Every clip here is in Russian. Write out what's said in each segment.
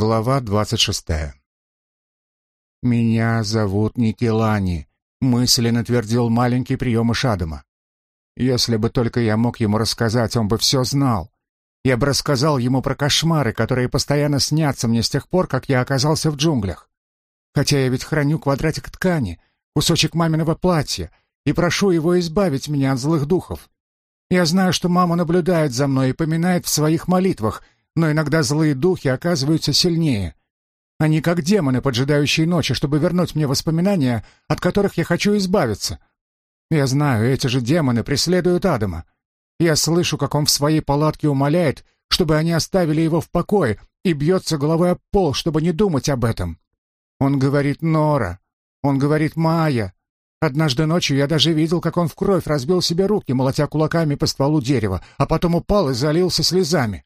Глава двадцать шестая. «Меня зовут Никелани», — мысленно твердил маленький приемыш Адама. «Если бы только я мог ему рассказать, он бы все знал. Я бы рассказал ему про кошмары, которые постоянно снятся мне с тех пор, как я оказался в джунглях. Хотя я ведь храню квадратик ткани, кусочек маминого платья, и прошу его избавить меня от злых духов. Я знаю, что мама наблюдает за мной и поминает в своих молитвах, но иногда злые духи оказываются сильнее. Они как демоны, поджидающие ночи, чтобы вернуть мне воспоминания, от которых я хочу избавиться. Я знаю, эти же демоны преследуют Адама. Я слышу, как он в своей палатке умоляет, чтобы они оставили его в покое, и бьется головой об пол, чтобы не думать об этом. Он говорит «Нора», он говорит «Майя». Однажды ночью я даже видел, как он в кровь разбил себе руки, молотя кулаками по стволу дерева, а потом упал и залился слезами.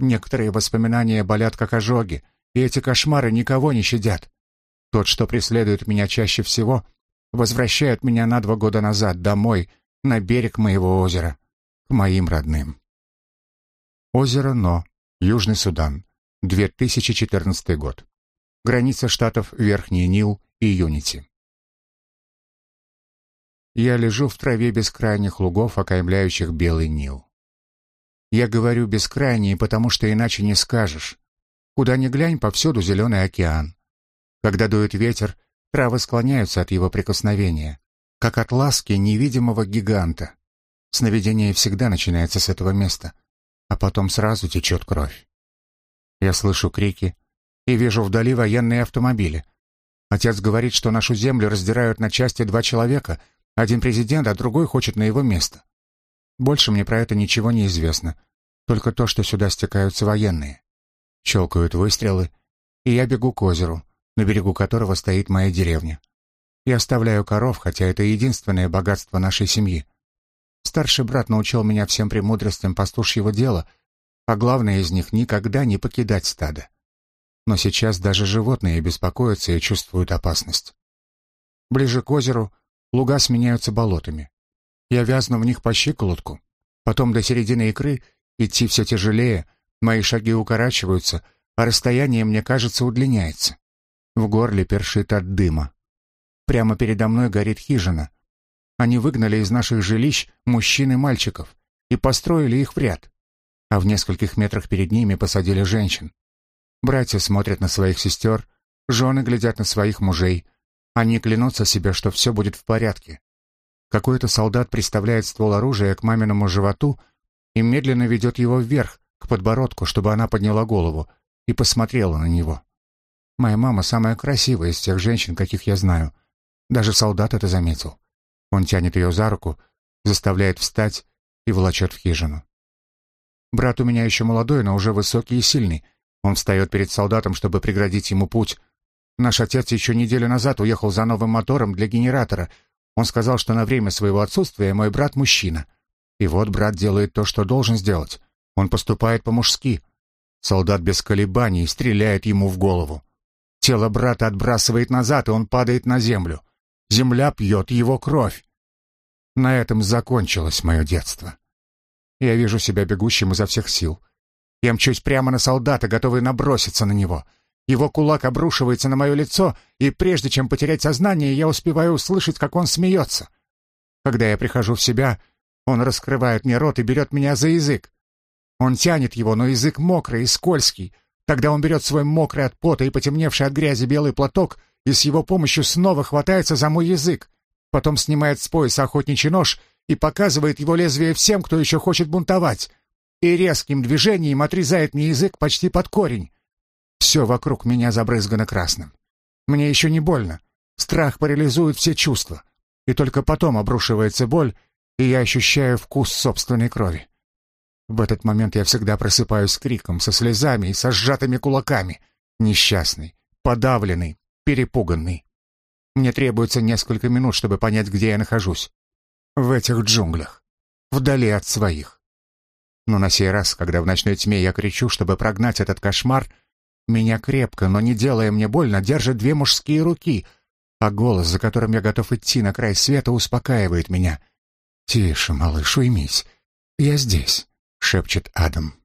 Некоторые воспоминания болят как ожоги, и эти кошмары никого не щадят. Тот, что преследует меня чаще всего, возвращает меня на два года назад домой, на берег моего озера, к моим родным. Озеро Но, Южный Судан, 2014 год. Граница штатов Верхний Нил и Юнити. Я лежу в траве бескрайних лугов, окаймляющих Белый Нил. Я говорю «бескрайние», потому что иначе не скажешь. Куда ни глянь, повсюду зеленый океан. Когда дует ветер, травы склоняются от его прикосновения, как от ласки невидимого гиганта. Сновидение всегда начинается с этого места, а потом сразу течет кровь. Я слышу крики и вижу вдали военные автомобили. Отец говорит, что нашу землю раздирают на части два человека, один президент, а другой хочет на его место. Больше мне про это ничего не известно. Только то, что сюда стекаются военные. Щелкают выстрелы, и я бегу к озеру, на берегу которого стоит моя деревня. Я оставляю коров, хотя это единственное богатство нашей семьи. Старший брат научил меня всем премудростям пастушьего дела, а главное из них — никогда не покидать стадо. Но сейчас даже животные беспокоятся и чувствуют опасность. Ближе к озеру луга сменяются болотами. Я вязну в них по щиколотку. Потом до середины икры идти все тяжелее, мои шаги укорачиваются, а расстояние, мне кажется, удлиняется. В горле першит от дыма. Прямо передо мной горит хижина. Они выгнали из наших жилищ мужчин и мальчиков и построили их в ряд. А в нескольких метрах перед ними посадили женщин. Братья смотрят на своих сестер, жены глядят на своих мужей. Они клянутся себе, что все будет в порядке. Какой-то солдат приставляет ствол оружия к маминому животу и медленно ведет его вверх, к подбородку, чтобы она подняла голову и посмотрела на него. Моя мама самая красивая из тех женщин, каких я знаю. Даже солдат это заметил. Он тянет ее за руку, заставляет встать и волочет в хижину. Брат у меня еще молодой, но уже высокий и сильный. Он встает перед солдатом, чтобы преградить ему путь. Наш отец еще неделю назад уехал за новым мотором для генератора — он сказал, что на время своего отсутствия мой брат мужчина. И вот брат делает то, что должен сделать. Он поступает по-мужски. Солдат без колебаний стреляет ему в голову. Тело брата отбрасывает назад, и он падает на землю. Земля пьет его кровь. На этом закончилось мое детство. Я вижу себя бегущим изо всех сил. Я мчусь прямо на солдата, готовый наброситься на него — его кулак обрушивается на мое лицо, и прежде чем потерять сознание, я успеваю услышать, как он смеется. Когда я прихожу в себя, он раскрывает мне рот и берет меня за язык. Он тянет его, но язык мокрый и скользкий. Тогда он берет свой мокрый от пота и потемневший от грязи белый платок и с его помощью снова хватается за мой язык. Потом снимает с пояса охотничий нож и показывает его лезвие всем, кто еще хочет бунтовать. И резким движением отрезает мне язык почти под корень. Все вокруг меня забрызгано красным. Мне еще не больно. Страх парализует все чувства. И только потом обрушивается боль, и я ощущаю вкус собственной крови. В этот момент я всегда просыпаюсь с криком, со слезами и со сжатыми кулаками. Несчастный, подавленный, перепуганный. Мне требуется несколько минут, чтобы понять, где я нахожусь. В этих джунглях. Вдали от своих. Но на сей раз, когда в ночной тьме я кричу, чтобы прогнать этот кошмар, меня крепко, но не делая мне больно, держат две мужские руки, а голос, за которым я готов идти на край света, успокаивает меня. «Тише, малыш, уймись. Я здесь», — шепчет Адам.